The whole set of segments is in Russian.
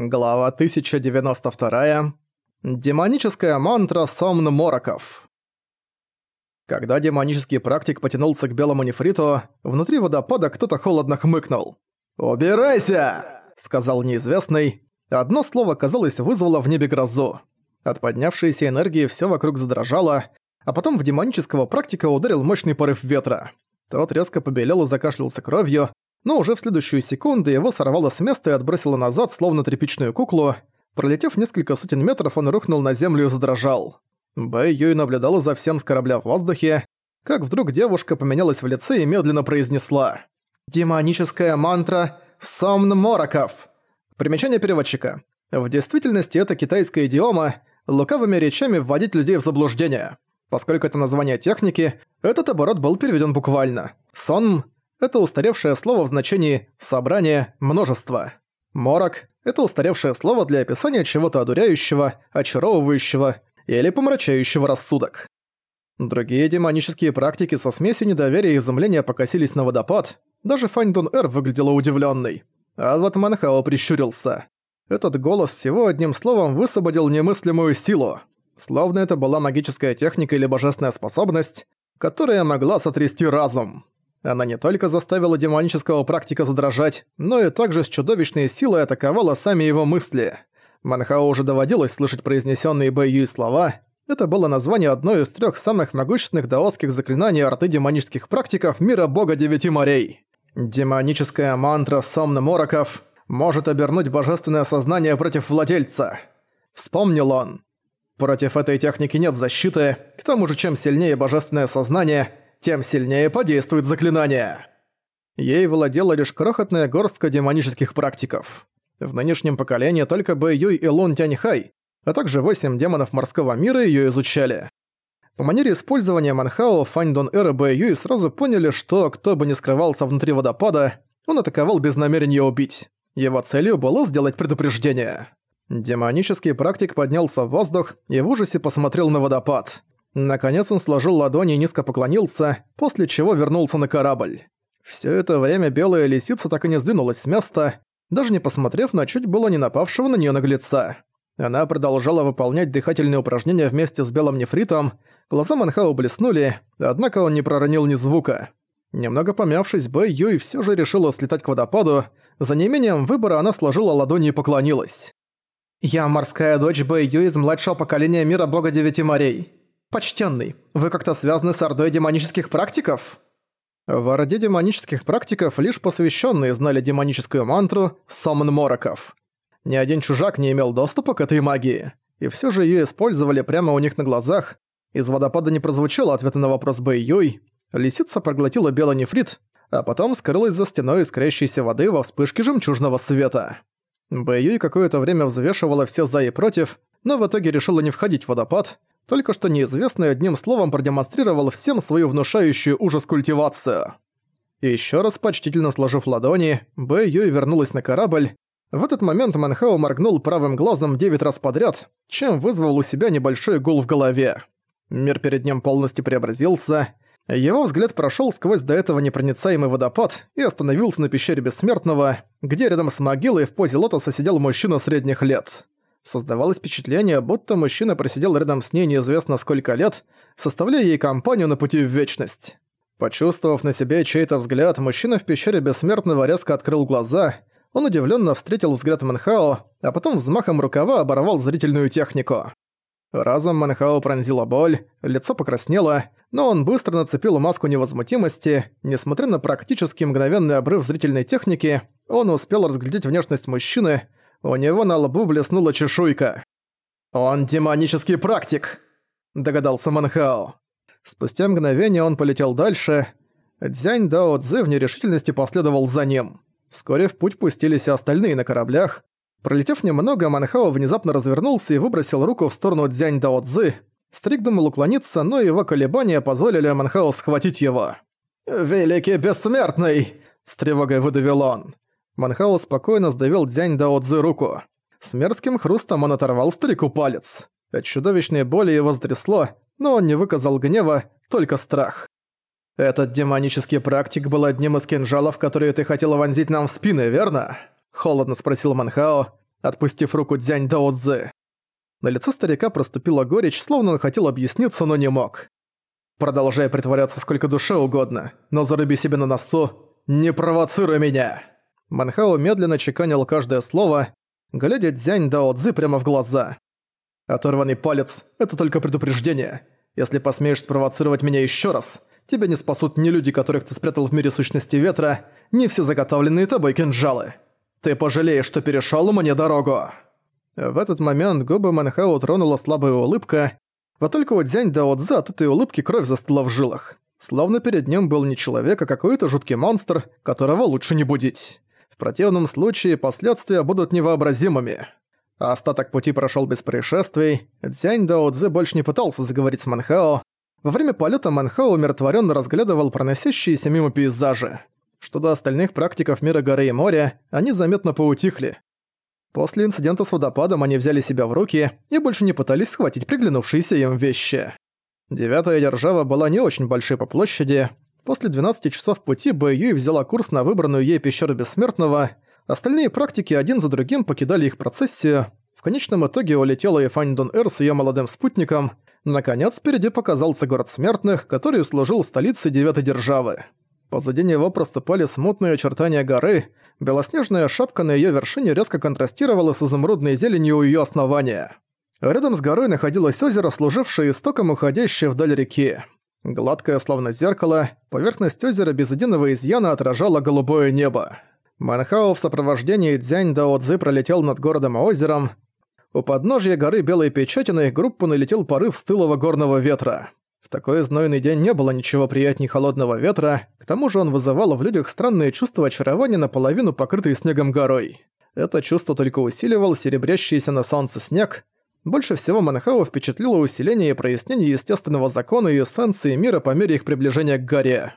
Глава 1092. Демоническая мантра Сомн Мороков. Когда демонический практик потянулся к белому нефриту, внутри водопада кто-то холодно хмыкнул. «Убирайся!» — сказал неизвестный. Одно слово, казалось, вызвало в небе грозу. От поднявшейся энергии всё вокруг задрожало, а потом в демонического практика ударил мощный порыв ветра. Тот резко побелел и закашлялся кровью, но уже в следующую секунду его сорвало с места и отбросило назад, словно тряпичную куклу. Пролетев несколько сотен метров, он рухнул на землю и задрожал. Бэй Юй наблюдала за всем с корабля в воздухе, как вдруг девушка поменялась в лице и медленно произнесла «Демоническая мантра Сомн Мороков». Примечание переводчика. В действительности это китайская идиома, лукавыми речами вводить людей в заблуждение. Поскольку это название техники, этот оборот был переведен буквально. «Сон» это устаревшее слово в значении «собрание», «множество». «Морок» — это устаревшее слово для описания чего-то одуряющего, очаровывающего или помрачающего рассудок. Другие демонические практики со смесью недоверия и изумления покосились на водопад, даже Фаньдун Эр выглядела удивленной. А вот Манхао прищурился. Этот голос всего одним словом высвободил немыслимую силу. Словно это была магическая техника или божественная способность, которая могла сотрясти разум. Она не только заставила демонического практика задрожать, но и также с чудовищной силой атаковала сами его мысли. Манхао уже доводилось слышать произнесенные Бэйюй слова. Это было название одной из трех самых могущественных даосских заклинаний арты демонических практиков мира бога девяти морей. Демоническая мантра Сомна Мороков может обернуть божественное сознание против владельца. Вспомнил он. Против этой техники нет защиты, к тому же чем сильнее божественное сознание – тем сильнее подействует заклинание. Ей владела лишь крохотная горстка демонических практиков. В нынешнем поколении только Бэй Юй и Лун Тяньхай, а также восемь демонов морского мира её изучали. По манере использования Манхао, Фань Дон Эр и Бэй Юй сразу поняли, что кто бы ни скрывался внутри водопада, он атаковал без намерения убить. Его целью было сделать предупреждение. Демонический практик поднялся в воздух и в ужасе посмотрел на водопад. Наконец он сложил ладони и низко поклонился, после чего вернулся на корабль. Всё это время белая лисица так и не сдвинулась с места, даже не посмотрев на чуть было не напавшего на неё наглеца. Она продолжала выполнять дыхательные упражнения вместе с белым нефритом, глаза Манхау блеснули, однако он не проронил ни звука. Немного помявшись, Бэй Юй всё же решила слетать к водопаду, за неимением выбора она сложила ладони и поклонилась. «Я морская дочь Бэй Юй из младшего поколения мира бога девяти морей. «Почтенный, вы как-то связаны с ордой демонических практиков?» В Орде демонических практиков лишь посвященные знали демоническую мантру «Сомн Мороков». Ни один чужак не имел доступа к этой магии, и все же ее использовали прямо у них на глазах. Из водопада не прозвучало ответа на вопрос Бэй Юй. Лисица проглотила белый нефрит, а потом скрылась за стеной искрящейся воды во вспышке жемчужного света. Бэй Юй какое-то время взвешивала все за и против, но в итоге решила не входить в водопад, только что неизвестный одним словом продемонстрировал всем свою внушающую ужас культивацию. Еще раз почтительно сложив ладони, Бэй Юй вернулась на корабль. В этот момент Манхао моргнул правым глазом девять раз подряд, чем вызвал у себя небольшой гул в голове. Мир перед ним полностью преобразился. Его взгляд прошел сквозь до этого непроницаемый водопад и остановился на пещере Бессмертного, где рядом с могилой в позе лотоса сидел мужчина средних лет. Создавалось впечатление, будто мужчина просидел рядом с ней неизвестно сколько лет, составляя ей компанию на пути в вечность. Почувствовав на себе чей-то взгляд, мужчина в пещере Бессмертного резко открыл глаза, он удивленно встретил взгляд Манхао, а потом взмахом рукава оборвал зрительную технику. Разом Манхао пронзила боль, лицо покраснело, но он быстро нацепил маску невозмутимости. Несмотря на практически мгновенный обрыв зрительной техники, он успел разглядеть внешность мужчины, у него на лбу блеснула чешуйка. «Он демонический практик!» – догадался Манхао. Спустя мгновение он полетел дальше. Дзянь Дао Цзы в нерешительности последовал за ним. Вскоре в путь пустились и остальные на кораблях. Пролетев немного, Манхао внезапно развернулся и выбросил руку в сторону Дзянь Дао Цзы. Стрик думал уклониться, но его колебания позволили Манхао схватить его. «Великий Бессмертный!» – с тревогой выдавил он. Манхао спокойно сдавил Дзянь Дао руку. С мерзким хрустом он оторвал старику палец. От чудовищной боли его затрясло, но он не выказал гнева, только страх. «Этот демонический практик был одним из кинжалов, которые ты хотела вонзить нам в спины, верно?» Холодно спросил Манхао. отпустив руку Дзянь Даоцзы. На лице старика проступила горечь, словно он хотел объясниться, но не мог. «Продолжай притворяться сколько душе угодно, но заруби себе на носу, не провоцируй меня!» Манхао медленно чеканил каждое слово, глядя Дзянь Даоцзы прямо в глаза. «Оторванный палец — это только предупреждение. Если посмеешь спровоцировать меня еще раз, тебя не спасут ни люди, которых ты спрятал в мире сущности ветра, ни все заготовленные тобой кинжалы. Ты пожалеешь, что перешёл мне дорогу!» В этот момент губы Манхао тронула слабая улыбка, вот только у Дзянь Дао Цзы от этой улыбки кровь застыла в жилах. Словно перед ним был не человек, а какой-то жуткий монстр, которого лучше не будить. Противном случае последствия будут невообразимыми. Остаток пути прошёл без происшествий, Дзянь Дао Цзы больше не пытался заговорить с Манхао. Во время полета Манхао умиротворенно разглядывал проносящиеся мимо пейзажи. Что до остальных практиков мира горы и моря, они заметно поутихли. После инцидента с водопадом они взяли себя в руки и больше не пытались схватить приглянувшиеся им вещи. Девятая держава была не очень большой по площади. После 12 часов пути Бэйюй взяла курс на выбранную ей пещеру Бессмертного. Остальные практики один за другим покидали их процессию. В конечном итоге улетела и Фаньдон Эр с её молодым спутником. Наконец, впереди показался город смертных, который служил столицей девятой державы. Позади него проступали смутные очертания горы, белоснежная шапка на её вершине резко контрастировала с изумрудной зеленью у её основания. Рядом с горой находилось озеро, служившее истоком уходящее вдаль реки. Гладкое, словно зеркало, поверхность озера без единого изъяна отражала голубое небо. Манхао в сопровождении Дзянь Дао Цзы пролетел над городом и озером. У подножья горы Белой Печатиной группу налетел порыв стылого горного ветра. В такой знойный день не было ничего приятнее холодного ветра, к тому же он вызывал в людях странные чувства очарования наполовину покрытой снегом горой. Это чувство только усиливал серебрящийся на солнце снег. Больше всего Манхау впечатлило усиление и прояснение естественного закона и эссенции мира по мере их приближения к горе.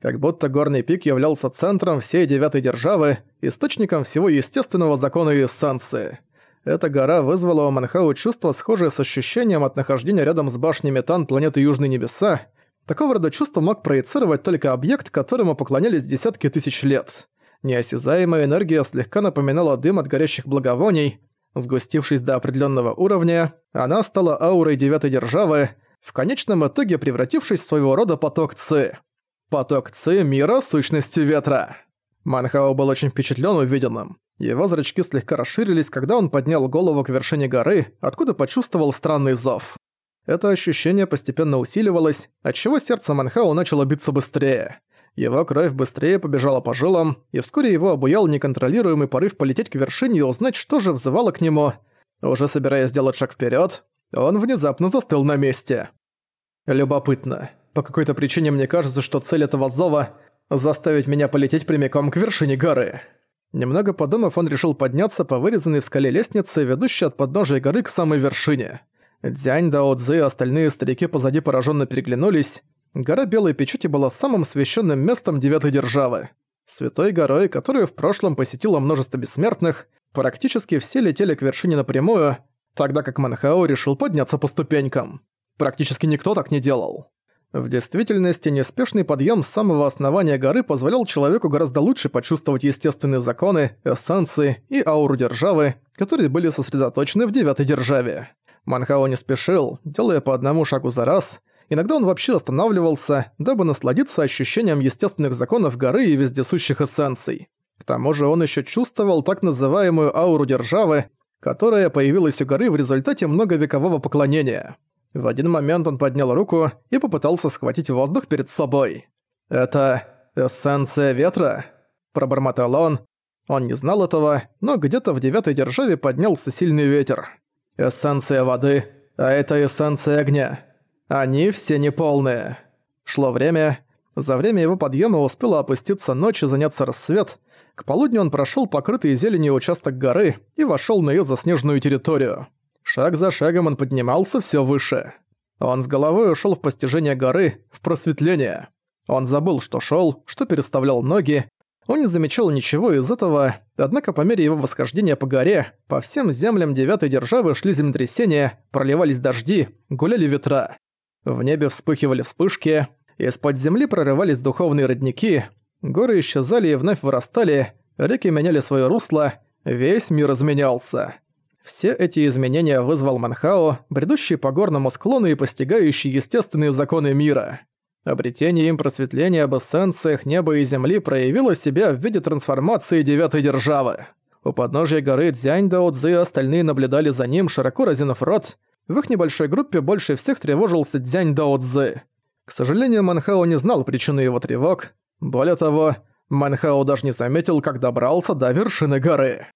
Как будто горный пик являлся центром всей девятой державы, источником всего естественного закона и эссенции – эта гора вызвала у Манхау чувство, схожее с ощущением от нахождения рядом с башней Метан планеты Южные Небеса. Такого рода чувство мог проецировать только объект, которому поклонялись десятки тысяч лет. Неосязаемая энергия слегка напоминала дым от горящих благовоний. Сгустившись до определенного уровня, она стала аурой девятой державы, в конечном итоге превратившись в своего рода поток Ци. Поток Ци мира сущности ветра. Манхао был очень впечатлен увиденным. Его зрачки слегка расширились, когда он поднял голову к вершине горы, откуда почувствовал странный зов. Это ощущение постепенно усиливалось, отчего сердце Манхао начало биться быстрее. Его кровь быстрее побежала по жилам, и вскоре его обуял неконтролируемый порыв полететь к вершине и узнать, что же взывало к нему. Уже собираясь сделать шаг вперед, он внезапно застыл на месте. Любопытно. По какой-то причине мне кажется, что цель этого зова – заставить меня полететь прямиком к вершине горы. Немного подумав, он решил подняться по вырезанной в скале лестнице, ведущей от подножия горы к самой вершине. Дзянь, Дао Цзы и остальные старики позади пораженно переглянулись. Гора Белой Печати была самым священным местом Девятой Державы. Святой горой, которую в прошлом посетило множество бессмертных, практически все летели к вершине напрямую, тогда как Манхао решил подняться по ступенькам. Практически никто так не делал. В действительности, неспешный подъем с самого основания горы позволял человеку гораздо лучше почувствовать естественные законы, эссенции и ауру державы, которые были сосредоточены в девятой державе. Манхао не спешил, делая по одному шагу за раз. Иногда он вообще останавливался, дабы насладиться ощущением естественных законов горы и вездесущих эссенций. К тому же он еще чувствовал так называемую ауру державы, которая появилась у горы в результате многовекового поклонения. В один момент он поднял руку и попытался схватить воздух перед собой. «Это эссенция ветра?» – пробормотал он. Он не знал этого, но где-то в девятой державе поднялся сильный ветер. Эссенция воды, а это эссенция огня. Они все неполные. Шло время. За время его подъема успела опуститься ночь и заняться рассвет. К полудню он прошел покрытый зеленью участок горы и вошел на ее заснеженную территорию. Шаг за шагом он поднимался все выше. Он с головой ушел в постижение горы, в просветление. Он забыл, что шел, что переставлял ноги. Он не замечал ничего из этого, однако по мере его восхождения по горе, по всем землям девятой державы шли землетрясения, проливались дожди, гуляли ветра. В небе вспыхивали вспышки, из-под земли прорывались духовные родники, горы исчезали и вновь вырастали, реки меняли свое русло, Весь мир изменялся. Все эти изменения вызвал Манхао, бредущий по горному склону и постигающий естественные законы мира. Обретение им просветления об эссенциях неба и земли проявило себя в виде трансформации Девятой Державы. У подножия горы Дзянь Цзы остальные наблюдали за ним, широко разинув рот. В их небольшой группе больше всех тревожился Дзянь Дао. К сожалению, Манхао не знал причины его тревог. Более того, Манхао даже не заметил, как добрался до вершины горы.